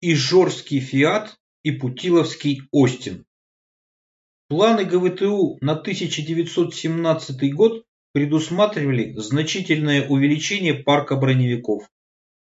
Ижорский «Фиат» и Путиловский «Остин». Планы ГВТУ на 1917 год предусматривали значительное увеличение парка броневиков.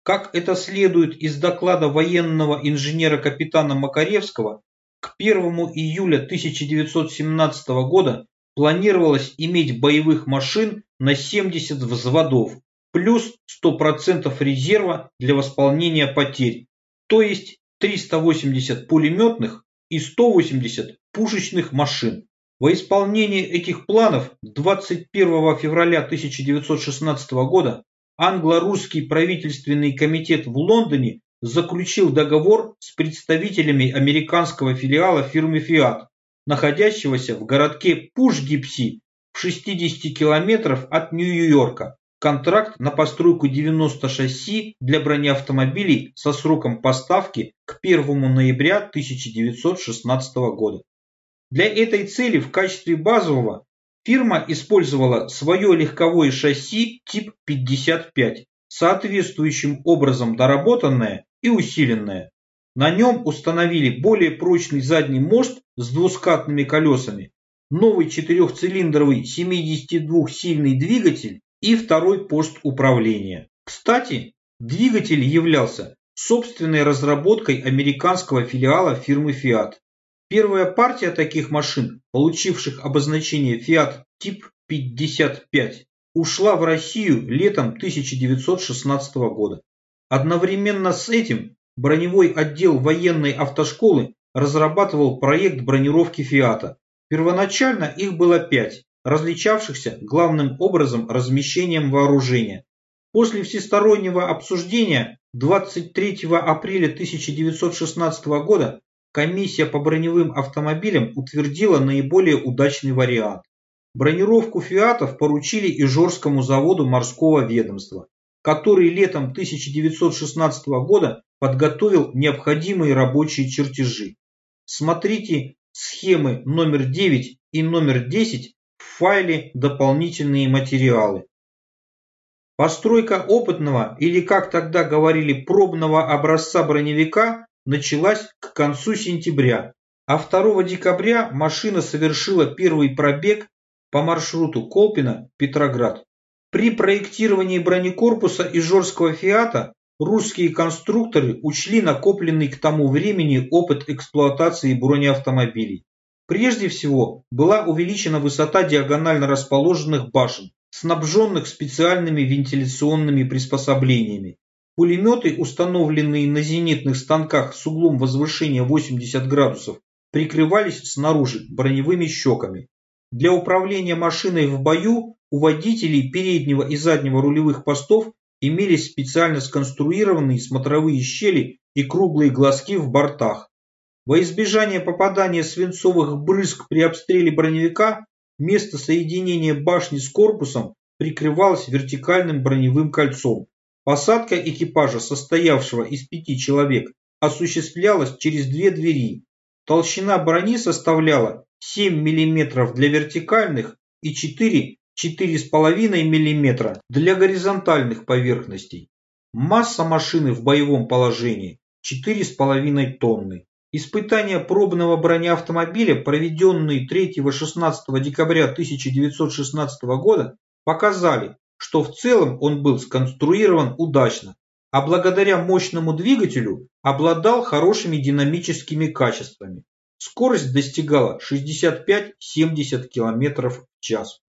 Как это следует из доклада военного инженера-капитана Макаревского, к 1 июля 1917 года планировалось иметь боевых машин на 70 взводов, плюс 100% резерва для восполнения потерь, то есть 380 пулеметных и 180 пушечных машин. Во исполнение этих планов 21 февраля 1916 года англо-русский правительственный комитет в Лондоне заключил договор с представителями американского филиала фирмы Fiat, находящегося в городке Пуш-Гипси в 60 километров от Нью-Йорка, контракт на постройку 90 шасси для бронеавтомобилей со сроком поставки к 1 ноября 1916 года. Для этой цели в качестве базового фирма использовала свое легковое шасси тип 55, соответствующим образом доработанное и усиленное. На нем установили более прочный задний мост с двускатными колесами, новый четырехцилиндровый 72-сильный двигатель и второй пост управления. Кстати, двигатель являлся собственной разработкой американского филиала фирмы Fiat. Первая партия таких машин, получивших обозначение Fiat Тип 55, ушла в Россию летом 1916 года. Одновременно с этим броневой отдел военной автошколы разрабатывал проект бронировки Фиата. Первоначально их было пять, различавшихся главным образом размещением вооружения. После всестороннего обсуждения 23 апреля 1916 года комиссия по броневым автомобилям утвердила наиболее удачный вариант. Бронировку «Фиатов» поручили Ижорскому заводу морского ведомства, который летом 1916 года подготовил необходимые рабочие чертежи. Смотрите схемы номер 9 и номер 10 в файле «Дополнительные материалы». Постройка опытного, или как тогда говорили, пробного образца броневика началась к концу сентября, а 2 декабря машина совершила первый пробег по маршруту Колпино-Петроград. При проектировании бронекорпуса Ижорского «Фиата» русские конструкторы учли накопленный к тому времени опыт эксплуатации бронеавтомобилей. Прежде всего была увеличена высота диагонально расположенных башен, снабженных специальными вентиляционными приспособлениями. Пулеметы, установленные на зенитных станках с углом возвышения 80 градусов, прикрывались снаружи броневыми щеками. Для управления машиной в бою у водителей переднего и заднего рулевых постов имелись специально сконструированные смотровые щели и круглые глазки в бортах. Во избежание попадания свинцовых брызг при обстреле броневика, место соединения башни с корпусом прикрывалось вертикальным броневым кольцом. Посадка экипажа, состоявшего из пяти человек, осуществлялась через две двери. Толщина брони составляла 7 мм для вертикальных и 4 4,5 мм для горизонтальных поверхностей. Масса машины в боевом положении 4,5 тонны. Испытания пробного бронеавтомобиля, проведенные 3-16 декабря 1916 года, показали, что в целом он был сконструирован удачно, а благодаря мощному двигателю обладал хорошими динамическими качествами. Скорость достигала 65-70 км в час.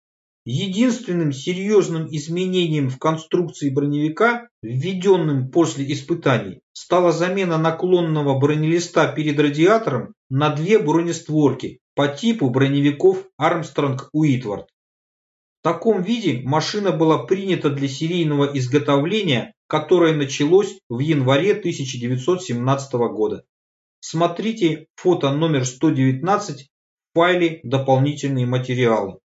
Единственным серьезным изменением в конструкции броневика, введенным после испытаний, стала замена наклонного бронелиста перед радиатором на две бронестворки по типу броневиков Армстронг Уитвард. В таком виде машина была принята для серийного изготовления, которое началось в январе 1917 года. Смотрите фото номер 119 в файле «Дополнительные материалы».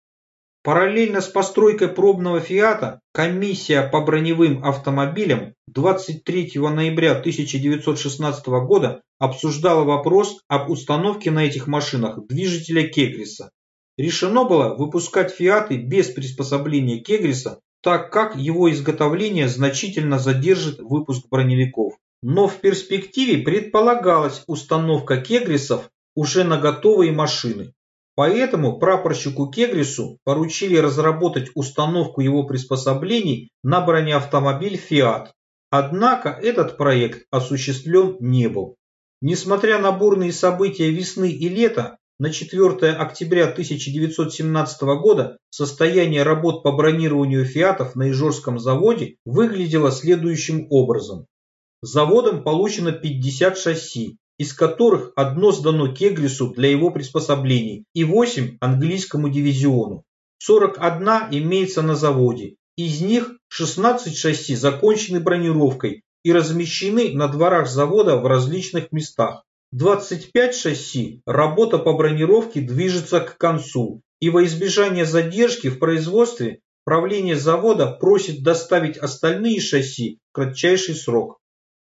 Параллельно с постройкой пробного «Фиата» комиссия по броневым автомобилям 23 ноября 1916 года обсуждала вопрос об установке на этих машинах движителя Кегриса. Решено было выпускать «Фиаты» без приспособления Кегриса, так как его изготовление значительно задержит выпуск броневиков. но в перспективе предполагалась установка кегрисов уже на готовые машины. Поэтому прапорщику Кегрису поручили разработать установку его приспособлений на бронеавтомобиль «Фиат». Однако этот проект осуществлен не был. Несмотря на бурные события весны и лета, на 4 октября 1917 года состояние работ по бронированию «Фиатов» на Ижорском заводе выглядело следующим образом. Заводом получено 50 шасси, из которых одно сдано Кегрису для его приспособлений и 8 английскому дивизиону. 41 имеется на заводе, из них 16 шасси закончены бронировкой и размещены на дворах завода в различных местах. 25 шасси работа по бронировке движется к концу, и во избежание задержки в производстве правление завода просит доставить остальные шасси в кратчайший срок.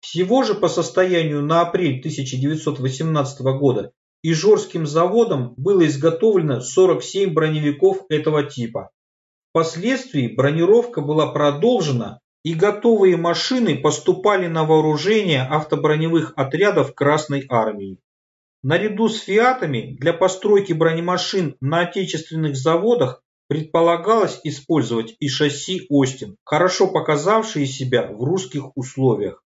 Всего же по состоянию на апрель 1918 года Ижорским заводом было изготовлено 47 броневиков этого типа. Впоследствии бронировка была продолжена и готовые машины поступали на вооружение автоброневых отрядов Красной Армии. Наряду с «Фиатами» для постройки бронемашин на отечественных заводах предполагалось использовать и шасси «Остин», хорошо показавшие себя в русских условиях.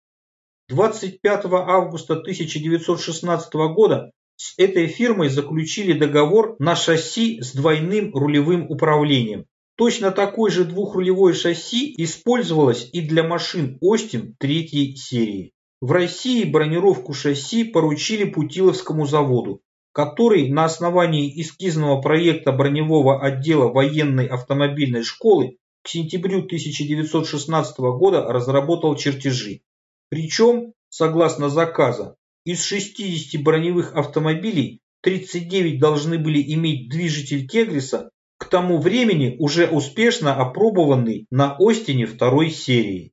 25 августа 1916 года с этой фирмой заключили договор на шасси с двойным рулевым управлением. Точно такое же двухрулевое шасси использовалось и для машин Остин третьей серии. В России бронировку шасси поручили Путиловскому заводу, который на основании эскизного проекта броневого отдела военной автомобильной школы к сентябрю 1916 года разработал чертежи. Причем, согласно заказа, из 60 броневых автомобилей 39 должны были иметь движитель Кегриса, к тому времени уже успешно опробованный на Остине второй серии.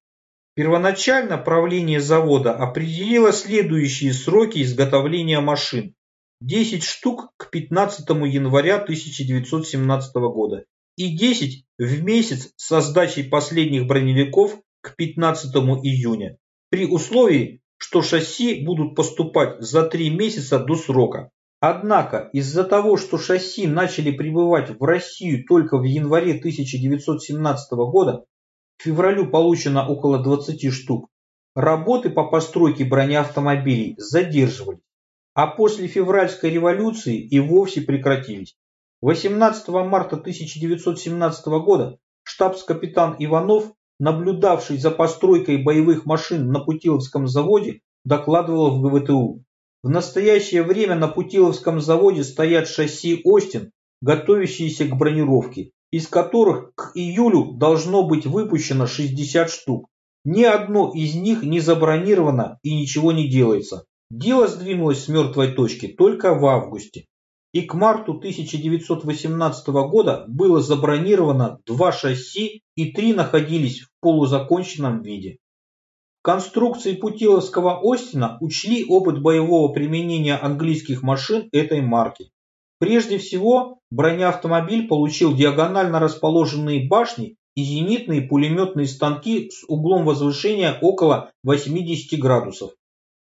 Первоначально правление завода определило следующие сроки изготовления машин. 10 штук к 15 января 1917 года и 10 в месяц со сдачей последних броневиков к 15 июня при условии, что шасси будут поступать за три месяца до срока. Однако из-за того, что шасси начали прибывать в Россию только в январе 1917 года, к февралю получено около 20 штук, работы по постройке бронеавтомобилей задерживались, а после февральской революции и вовсе прекратились. 18 марта 1917 года штабс-капитан Иванов наблюдавший за постройкой боевых машин на Путиловском заводе, докладывал в ГВТУ. В настоящее время на Путиловском заводе стоят шасси «Остин», готовящиеся к бронировке, из которых к июлю должно быть выпущено 60 штук. Ни одно из них не забронировано и ничего не делается. Дело сдвинулось с мертвой точки только в августе и к марту 1918 года было забронировано два шасси и три находились в полузаконченном виде. В конструкции Путиловского Остина учли опыт боевого применения английских машин этой марки. Прежде всего, бронеавтомобиль получил диагонально расположенные башни и зенитные пулеметные станки с углом возвышения около 80 градусов.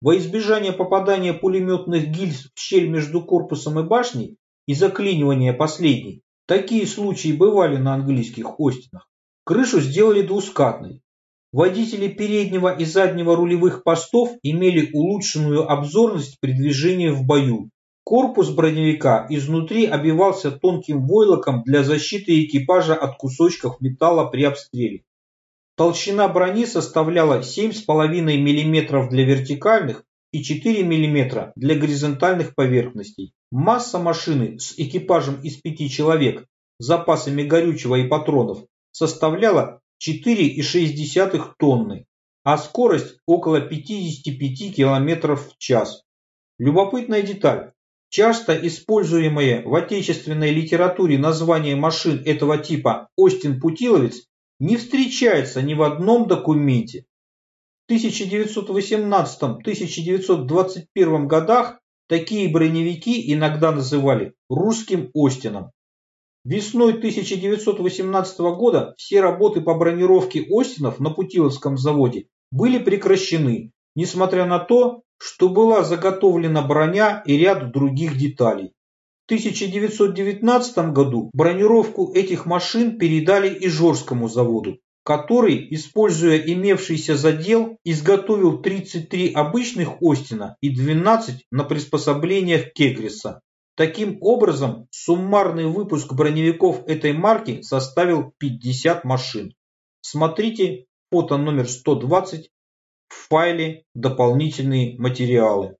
Во избежание попадания пулеметных гильз в щель между корпусом и башней и заклинивания последней, такие случаи бывали на английских Остинах, крышу сделали двускатной. Водители переднего и заднего рулевых постов имели улучшенную обзорность при движении в бою. Корпус броневика изнутри обивался тонким войлоком для защиты экипажа от кусочков металла при обстреле. Толщина брони составляла 7,5 мм для вертикальных и 4 мм для горизонтальных поверхностей. Масса машины с экипажем из 5 человек, запасами горючего и патронов составляла 4,6 тонны, а скорость около 55 км в час. Любопытная деталь. Часто используемое в отечественной литературе название машин этого типа «Остин-Путиловец» не встречается ни в одном документе. В 1918-1921 годах такие броневики иногда называли русским Остином. Весной 1918 года все работы по бронировке Остинов на Путиловском заводе были прекращены, несмотря на то, что была заготовлена броня и ряд других деталей. В 1919 году бронировку этих машин передали Ижорскому заводу, который, используя имевшийся задел, изготовил 33 обычных Остина и 12 на приспособлениях Кегриса. Таким образом, суммарный выпуск броневиков этой марки составил 50 машин. Смотрите фото номер 120 в файле «Дополнительные материалы».